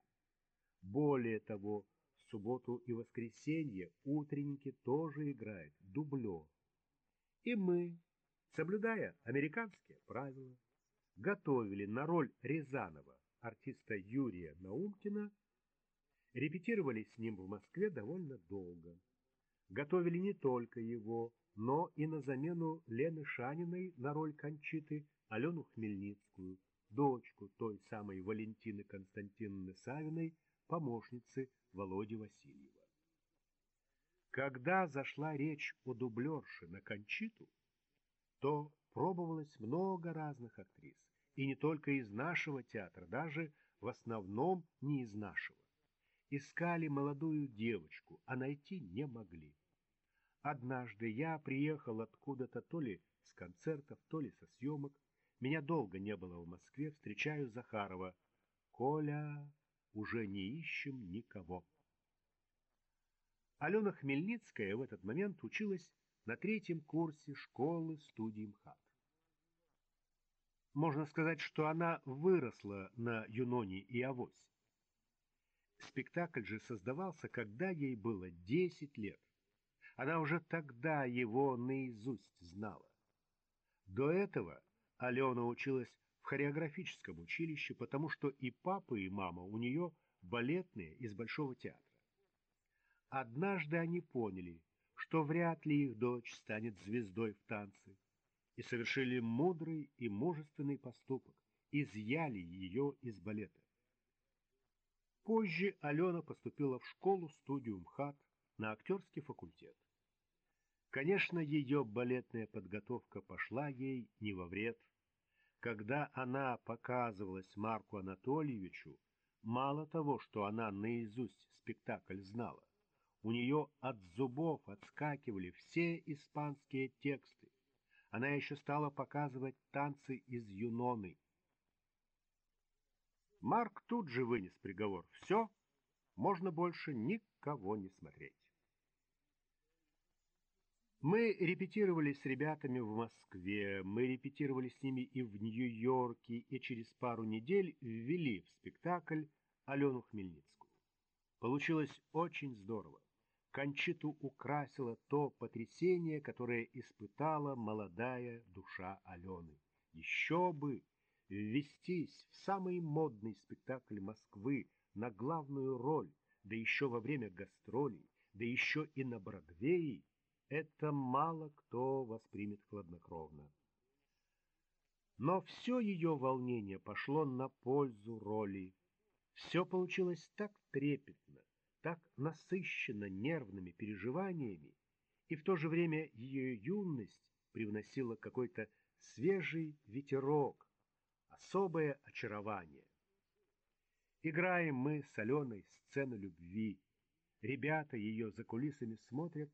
Более того, в субботу и воскресенье утренники тоже играют дублер. И мы, соблюдая американские правила, готовили на роль Рязанова артиста Юрия Наумкина, репетировали с ним в Москве довольно долго готовили не только его, но и на замену Лены Шаниной на роль Кончиты Алену Хмельницкую, дочку той самой Валентины Константиновны Савиной, помощницы Володи Васильева. Когда зашла речь о дублерше на Кончиту, то пробовалось много разных актрис, и не только из нашего театра, даже в основном не из нашего. Искали молодую девочку, а найти не могли. Однажды я приехал откуда-то то ли с концертов, то ли со съемок. Меня долго не было в Москве, встречаю Захарова. «Коля, уже не ищем никого». Алена Хмельницкая в этот момент училась на третьем курсе школы студии МХАТ. Можно сказать, что она выросла на Юноне и Авось. Спектакль же создавался, когда ей было 10 лет. Она уже тогда его наизусть знала. До этого Алена училась в хореографическом училище, потому что и папа, и мама у нее балетные из Большого театра. Однажды они поняли, что вряд ли их дочь станет звездой в танце, и совершили мудрый и мужественный поступок, изъяли ее из балета. Позже Алена поступила в школу-студию МХАТ на актерский факультет. Конечно, ее балетная подготовка пошла ей не во вред. Когда она показывалась Марку Анатольевичу, мало того, что она наизусть спектакль знала, у нее от зубов отскакивали все испанские тексты. Она еще стала показывать танцы из Юноны. Марк тут же вынес приговор. Все, можно больше никого не смотреть. Мы репетировали с ребятами в Москве, мы репетировали с ними и в Нью-Йорке, и через пару недель ввели в спектакль Алену Хмельницкую. Получилось очень здорово. Кончиту украсило то потрясение, которое испытала молодая душа Алены. Еще бы ввестись в самый модный спектакль Москвы на главную роль, да еще во время гастролей, да еще и на Бродвее, это мало кто воспримет хладнокровно. Но все ее волнение пошло на пользу роли. Все получилось так трепетно, так насыщенно нервными переживаниями, и в то же время ее юность привносила какой-то свежий ветерок, особое очарование. Играем мы с Аленой сцену любви. Ребята ее за кулисами смотрят,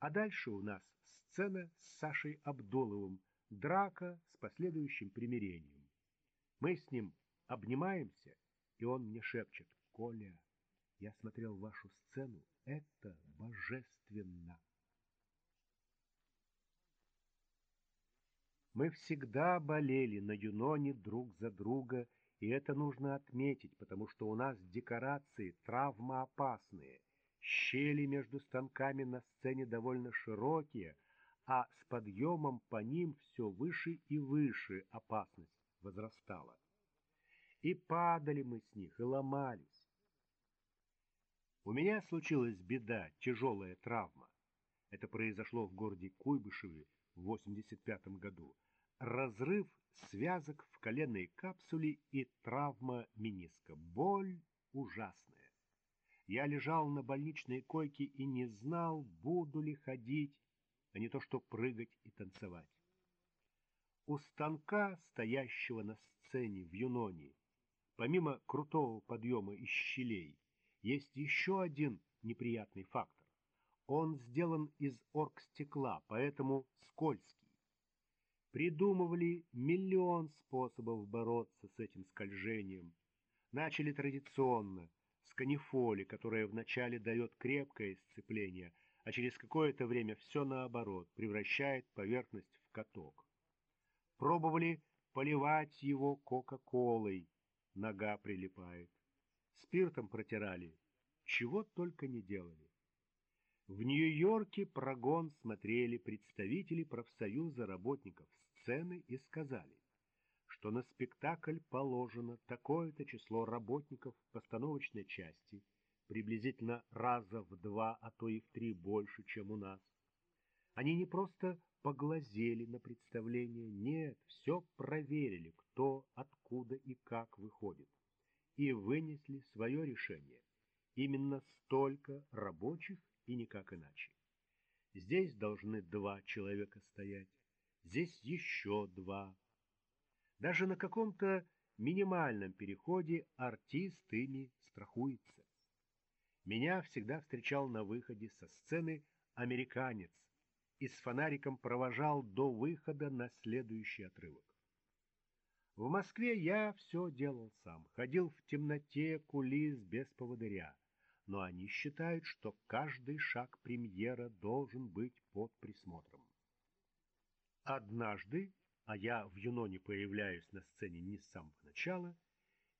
а дальше у нас сцена с Сашей Абдуловым, драка с последующим примирением. Мы с ним обнимаемся, и он мне шепчет, «Коля, я смотрел вашу сцену, это божественно!» Мы всегда болели на Юноне друг за друга, и это нужно отметить, потому что у нас декорации травмоопасные, щели между станками на сцене довольно широкие, а с подъемом по ним все выше и выше опасность возрастала. И падали мы с них, и ломались. У меня случилась беда, тяжелая травма. Это произошло в городе Куйбышеве в 85 году. Разрыв связок в коленной капсуле и травма миниска. Боль ужасная. Я лежал на больничной койке и не знал, буду ли ходить, а не то что прыгать и танцевать. У станка, стоящего на сцене в Юноне, помимо крутого подъема из щелей, есть еще один неприятный фактор. Он сделан из оргстекла, поэтому скользкий. Придумывали миллион способов бороться с этим скольжением. Начали традиционно, с канифоли, которая вначале дает крепкое сцепление, а через какое-то время все наоборот, превращает поверхность в каток. Пробовали поливать его кока-колой, нога прилипает. Спиртом протирали, чего только не делали. В Нью-Йорке прогон смотрели представители профсоюза работников сцены и сказали, что на спектакль положено такое-то число работников постановочной части, приблизительно раза в два, а то и в три больше, чем у нас. Они не просто поглазели на представление, нет, все проверили, кто, откуда и как выходит, и вынесли свое решение. Именно столько рабочих и никак иначе. Здесь должны два человека стоять, здесь еще два. Даже на каком-то минимальном переходе артист ими страхуется. Меня всегда встречал на выходе со сцены американец и с фонариком провожал до выхода на следующий отрывок. В Москве я все делал сам, ходил в темноте кулис без поводыря но они считают, что каждый шаг премьера должен быть под присмотром. Однажды, а я в Юноне появляюсь на сцене не с самого начала,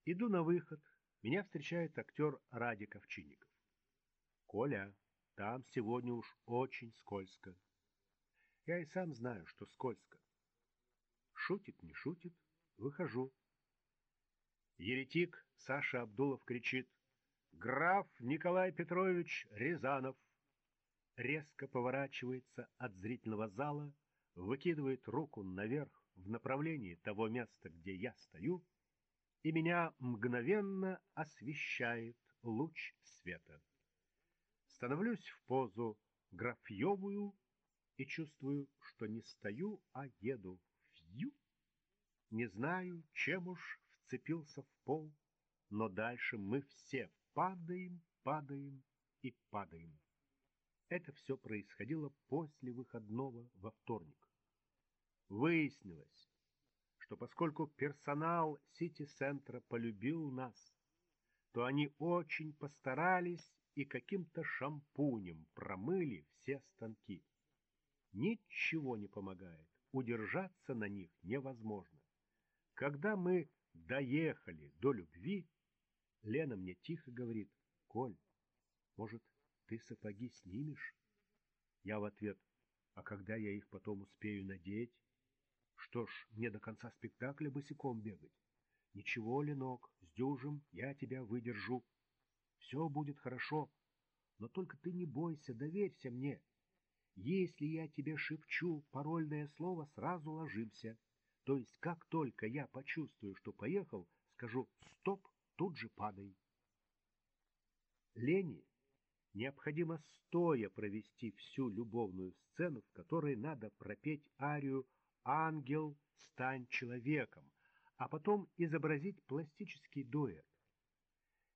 иду на выход, меня встречает актер Радик Овчинников. «Коля, там сегодня уж очень скользко». Я и сам знаю, что скользко. Шутит, не шутит, выхожу. Еретик Саша Абдулов кричит — Граф Николай Петрович Рязанов резко поворачивается от зрительного зала, выкидывает руку наверх в направлении того места, где я стою, и меня мгновенно освещает луч света. Становлюсь в позу графьевую и чувствую, что не стою, а еду. Фью! Не знаю, чем уж вцепился в пол, но дальше мы все падаем, падаем и падаем. Это все происходило после выходного во вторник. Выяснилось, что поскольку персонал Сити-центра полюбил нас, то они очень постарались и каким-то шампунем промыли все станки. Ничего не помогает, удержаться на них невозможно. Когда мы доехали до любви, Лена мне тихо говорит, «Коль, может, ты сапоги снимешь?» Я в ответ, «А когда я их потом успею надеть?» «Что ж, мне до конца спектакля босиком бегать?» «Ничего, Ленок, с дюжем я тебя выдержу. Все будет хорошо, но только ты не бойся, доверься мне. Если я тебе шепчу парольное слово, сразу ложимся. То есть, как только я почувствую, что поехал, скажу «стоп», тут же падай. Лене необходимо стоя провести всю любовную сцену, в которой надо пропеть арию «Ангел, стань человеком», а потом изобразить пластический дуэт.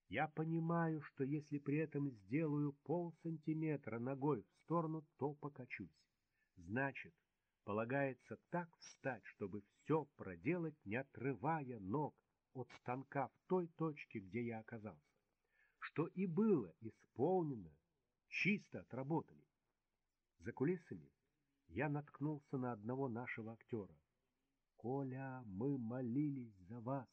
Я понимаю, что если при этом сделаю полсантиметра ногой в сторону, то покачусь. Значит, полагается так встать, чтобы все проделать, не отрывая ног от станка в той точке, где я оказался. Что и было исполнено, чисто отработали. За кулисами я наткнулся на одного нашего актера. «Коля, мы молились за вас».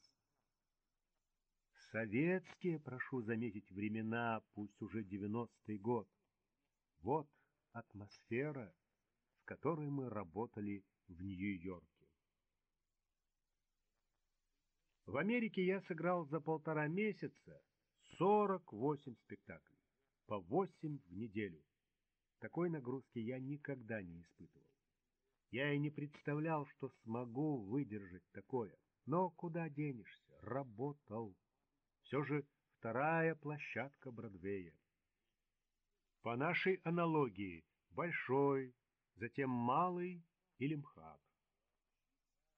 Советские, прошу заметить, времена, пусть уже девяностый год. Вот атмосфера, в которой мы работали в Нью-Йорке. В Америке я сыграл за полтора месяца 48 спектаклей, по 8 в неделю. Такой нагрузки я никогда не испытывал. Я и не представлял, что смогу выдержать такое. Но куда денешься? Работал. Все же вторая площадка Бродвея. По нашей аналогии, большой, затем малый или МХАТ.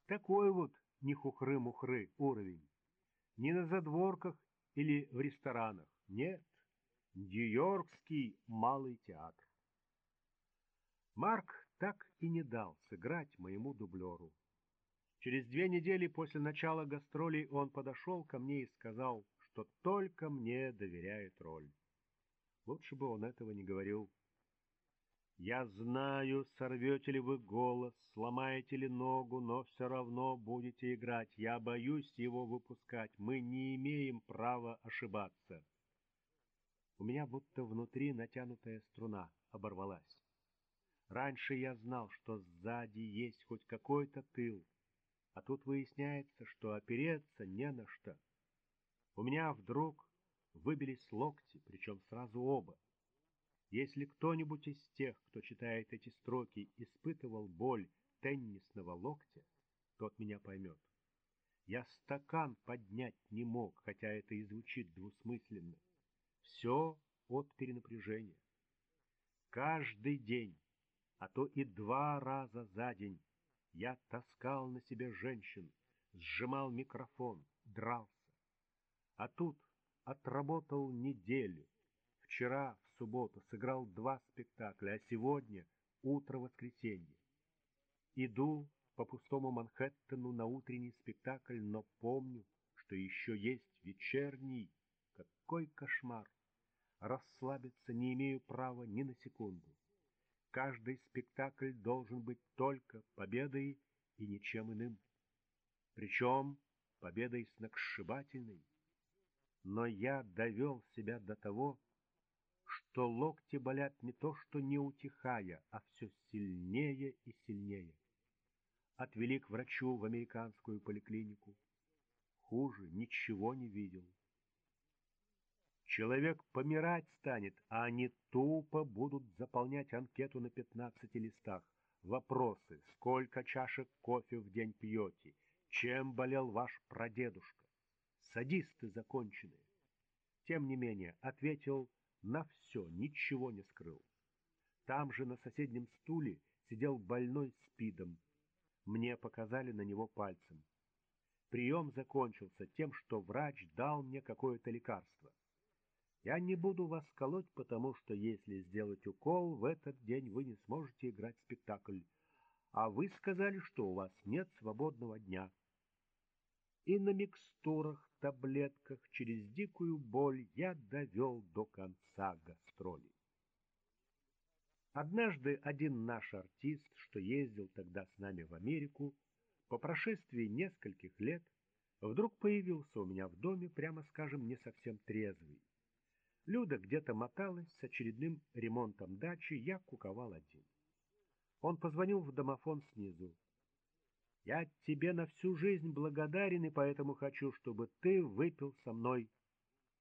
Такой вот не хухры-мухры уровень. Не на задворках или в ресторанах. Нет, Нью-Йоркский малый театр. Марк так и не дал сыграть моему дублеру. Через две недели после начала гастролей он подошел ко мне и сказал, что только мне доверяет роль. Лучше бы он этого не говорил. Я знаю, сорвете ли вы голос, сломаете ли ногу, но все равно будете играть. Я боюсь его выпускать. Мы не имеем права ошибаться. У меня будто внутри натянутая струна оборвалась. Раньше я знал, что сзади есть хоть какой-то тыл, а тут выясняется, что опереться не на что. У меня вдруг выбились локти, причем сразу оба. Если кто-нибудь из тех, кто читает эти строки, испытывал боль теннисного локтя, тот меня поймет. Я стакан поднять не мог, хотя это и звучит двусмысленно. Все от перенапряжения. Каждый день, а то и два раза за день, я таскал на себе женщин, сжимал микрофон, дрался. А тут отработал неделю. Вчера субботу сыграл два спектакля, а сегодня — утро воскресенья. Иду по пустому Манхэттену на утренний спектакль, но помню, что еще есть вечерний. Какой кошмар! Расслабиться не имею права ни на секунду. Каждый спектакль должен быть только победой и ничем иным. Причем победой сногсшибательной. Но я довел себя до того, что локти болят не то что не утихая, а все сильнее и сильнее. Отвели к врачу в американскую поликлинику. Хуже ничего не видел. Человек помирать станет, а они тупо будут заполнять анкету на 15 листах. Вопросы. Сколько чашек кофе в день пьете? Чем болел ваш прадедушка? Садисты законченные. Тем не менее, ответил на все, ничего не скрыл. Там же на соседнем стуле сидел больной спидом. Мне показали на него пальцем. Прием закончился тем, что врач дал мне какое-то лекарство. Я не буду вас колоть, потому что если сделать укол, в этот день вы не сможете играть спектакль. А вы сказали, что у вас нет свободного дня и на микстурах, таблетках через дикую боль я довел до конца гастроли. Однажды один наш артист, что ездил тогда с нами в Америку, по прошествии нескольких лет вдруг появился у меня в доме, прямо скажем, не совсем трезвый. Люда где-то моталась с очередным ремонтом дачи, я куковал один. Он позвонил в домофон снизу. Я тебе на всю жизнь благодарен и поэтому хочу, чтобы ты выпил со мной.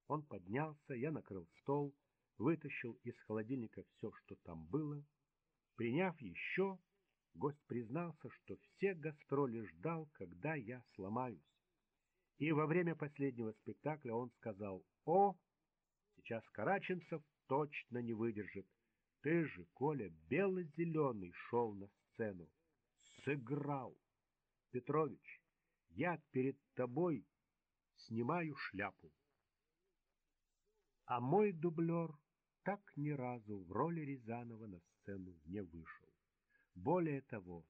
Он поднялся, я накрыл стол, вытащил из холодильника все, что там было. Приняв еще, гость признался, что все гастроли ждал, когда я сломаюсь. И во время последнего спектакля он сказал, «О, сейчас Караченцев точно не выдержит. Ты же, Коля, бело-зеленый шел на сцену. Сыграл. Петрович, я перед тобой снимаю шляпу. А мой дублер так ни разу в роли Рязанова на сцену не вышел. Более того,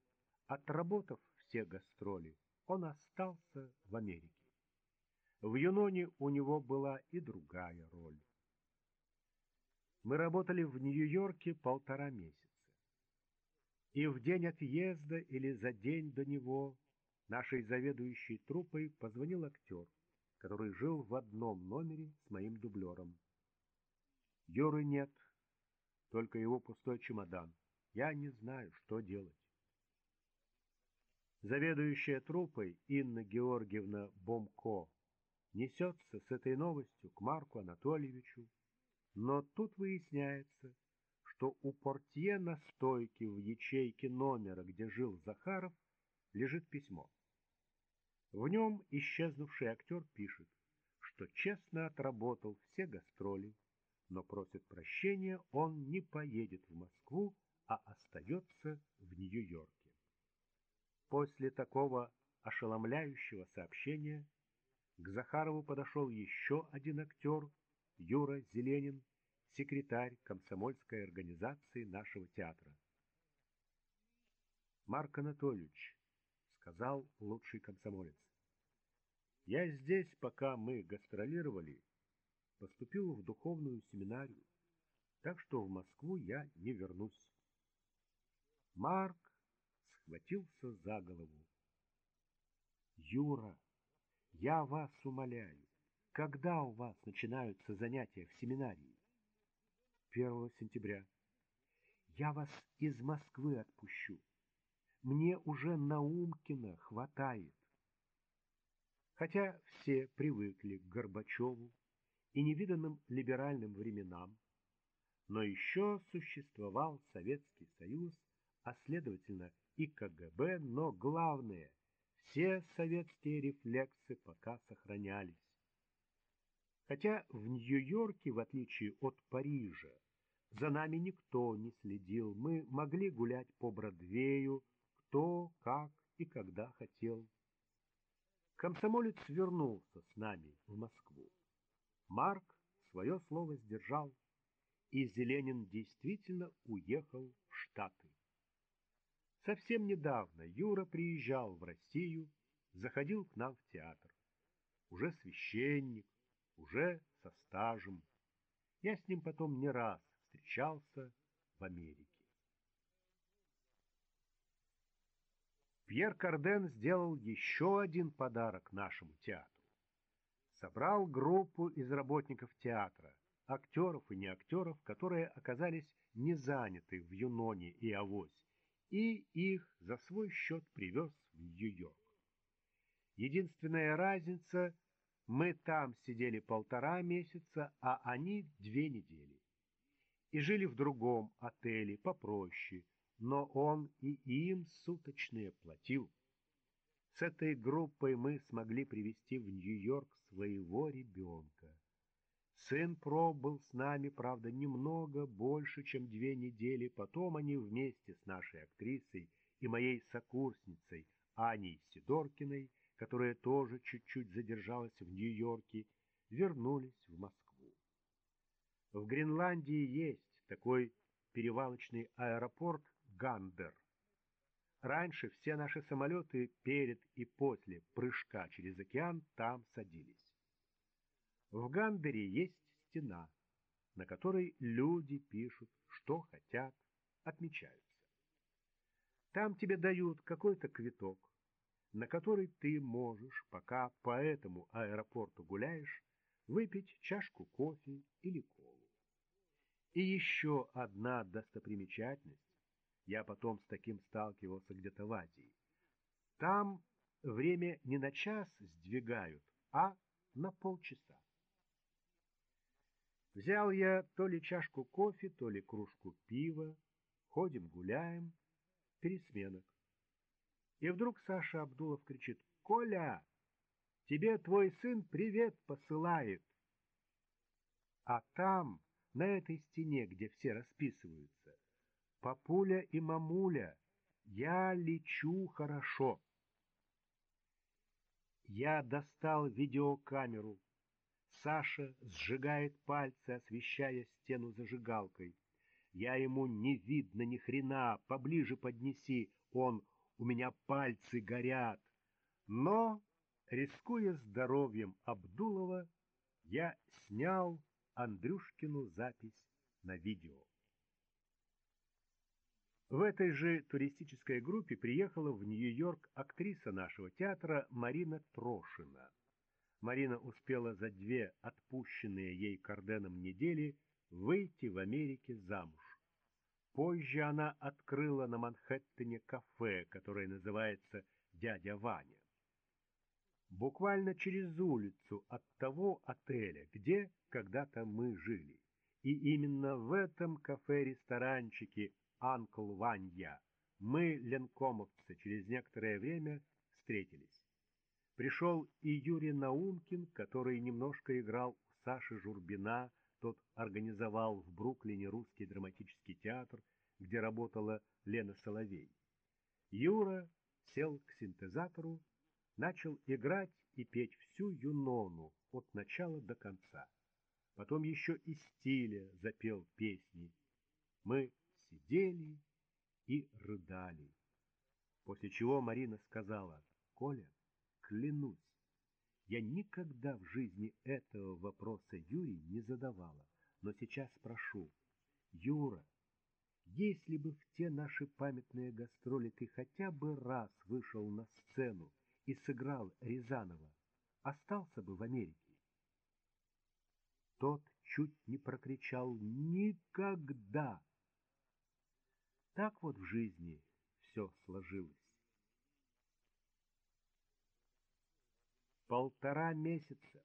отработав все гастроли, он остался в Америке. В Юноне у него была и другая роль. Мы работали в Нью-Йорке полтора месяца. И в день отъезда или за день до него нашей заведующей труппой позвонил актер, который жил в одном номере с моим дублером. Юры нет, только его пустой чемодан. Я не знаю, что делать. Заведующая труппой Инна Георгиевна Бомко несется с этой новостью к Марку Анатольевичу, но тут выясняется, что у портье на стойке в ячейке номера, где жил Захаров, лежит письмо. В нем исчезнувший актер пишет, что честно отработал все гастроли, но просит прощения, он не поедет в Москву, а остается в Нью-Йорке. После такого ошеломляющего сообщения к Захарову подошел еще один актер, Юра Зеленин, секретарь комсомольской организации нашего театра. Марк Анатольевич, сказал лучший комсомолец. Я здесь, пока мы гастролировали, поступил в духовную семинарию, так что в Москву я не вернусь. Марк схватился за голову. Юра, я вас умоляю, когда у вас начинаются занятия в семинарии? 1 сентября. Я вас из Москвы отпущу. Мне уже Наумкина хватает. Хотя все привыкли к Горбачеву и невиданным либеральным временам, но еще существовал Советский Союз, а следовательно и КГБ, но главное, все советские рефлексы пока сохранялись. Хотя в Нью-Йорке, в отличие от Парижа, за нами никто не следил, мы могли гулять по Бродвею, кто, как и когда хотел. Комсомолец вернулся с нами в Москву. Марк свое слово сдержал, и Зеленин действительно уехал в Штаты. Совсем недавно Юра приезжал в Россию, заходил к нам в театр. Уже священник, уже со стажем. Я с ним потом не раз встречался в Америке. Пьер Карден сделал еще один подарок нашему театру. Собрал группу из работников театра, актеров и не актеров, которые оказались не заняты в Юноне и Авось, и их за свой счет привез в Нью-Йорк. Единственная разница – мы там сидели полтора месяца, а они две недели. И жили в другом отеле, попроще, но он и им суточные платил. С этой группой мы смогли привести в Нью-Йорк своего ребенка. Сын пробыл с нами, правда, немного больше, чем две недели. Потом они вместе с нашей актрисой и моей сокурсницей Аней Сидоркиной, которая тоже чуть-чуть задержалась в Нью-Йорке, вернулись в Москву. В Гренландии есть такой перевалочный аэропорт Гандер. Раньше все наши самолеты перед и после прыжка через океан там садились. В Гандере есть стена, на которой люди пишут, что хотят, отмечаются. Там тебе дают какой-то квиток, на который ты можешь, пока по этому аэропорту гуляешь, выпить чашку кофе или колу. И еще одна достопримечательность я потом с таким сталкивался где-то в Азии. Там время не на час сдвигают, а на полчаса. Взял я то ли чашку кофе, то ли кружку пива, ходим, гуляем, пересменок. И вдруг Саша Абдулов кричит, «Коля, тебе твой сын привет посылает!» А там, на этой стене, где все расписываются, Папуля и мамуля, я лечу хорошо. Я достал видеокамеру. Саша сжигает пальцы, освещая стену зажигалкой. Я ему не видно ни хрена, поближе поднеси. Он, у меня пальцы горят. Но, рискуя здоровьем Абдулова, я снял Андрюшкину запись на видео. В этой же туристической группе приехала в Нью-Йорк актриса нашего театра Марина Трошина. Марина успела за две отпущенные ей Карденом недели выйти в Америке замуж. Позже она открыла на Манхэттене кафе, которое называется «Дядя Ваня». Буквально через улицу от того отеля, где когда-то мы жили. И именно в этом кафе-ресторанчике «Анкл Ванья» мы, ленкомовцы, через некоторое время встретились. Пришел и Юрий Наумкин, который немножко играл у Саши Журбина, тот организовал в Бруклине русский драматический театр, где работала Лена Соловей. Юра сел к синтезатору, начал играть и петь всю Юнону от начала до конца. Потом еще и Стиля запел песни. Мы сидели и рыдали. После чего Марина сказала, «Коля, клянусь, я никогда в жизни этого вопроса Юрий не задавала, но сейчас спрошу. Юра, если бы в те наши памятные гастроли ты хотя бы раз вышел на сцену и сыграл Рязанова, остался бы в Америке? Тот чуть не прокричал «Никогда!». Так вот в жизни все сложилось. Полтора месяца,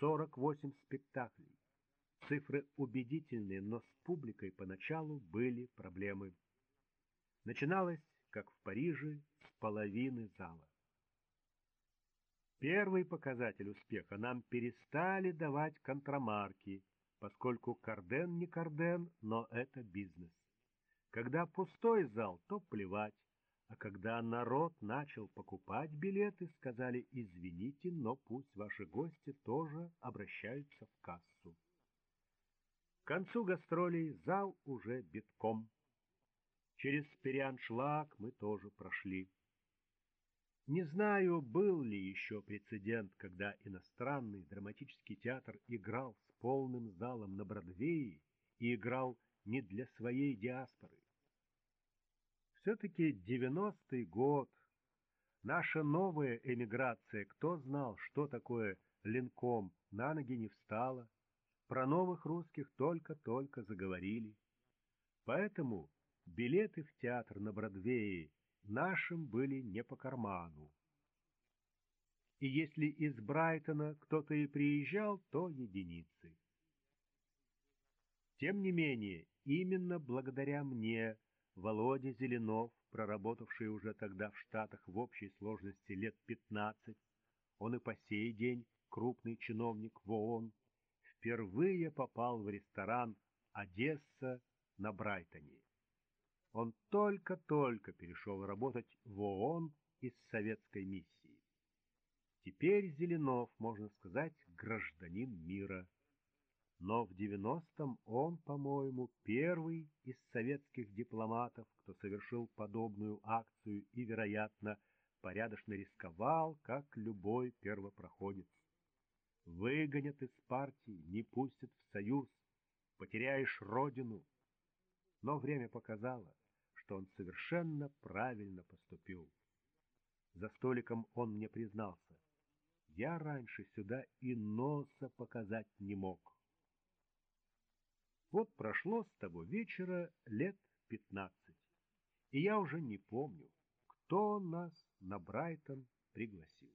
48 спектаклей. Цифры убедительные, но с публикой поначалу были проблемы. Начиналось, как в Париже, с половины зала. Первый показатель успеха нам перестали давать контрамарки, поскольку Карден не Карден, но это бизнес. Когда пустой зал, то плевать, а когда народ начал покупать билеты, сказали, извините, но пусть ваши гости тоже обращаются в кассу. К концу гастролей зал уже битком. Через переаншлаг мы тоже прошли. Не знаю, был ли еще прецедент, когда иностранный драматический театр играл с полным залом на Бродвее и играл не для своей диаспоры. Все-таки девяностый год, наша новая эмиграция, кто знал, что такое линком, на ноги не встала, про новых русских только-только заговорили. Поэтому билеты в театр на Бродвее нашим были не по карману. И если из Брайтона кто-то и приезжал, то единицы. Тем не менее, именно благодаря мне Володя Зеленов, проработавший уже тогда в Штатах в общей сложности лет 15, он и по сей день крупный чиновник в ООН, впервые попал в ресторан «Одесса» на Брайтоне. Он только-только перешел работать в ООН из советской миссии. Теперь Зеленов, можно сказать, гражданин мира – но в 90-м он, по-моему, первый из советских дипломатов, кто совершил подобную акцию и, вероятно, порядочно рисковал, как любой первопроходец. Выгонят из партии, не пустят в союз, потеряешь родину. Но время показало, что он совершенно правильно поступил. За столиком он мне признался. Я раньше сюда и носа показать не мог. Вот прошло с того вечера лет пятнадцать, и я уже не помню, кто нас на Брайтон пригласил.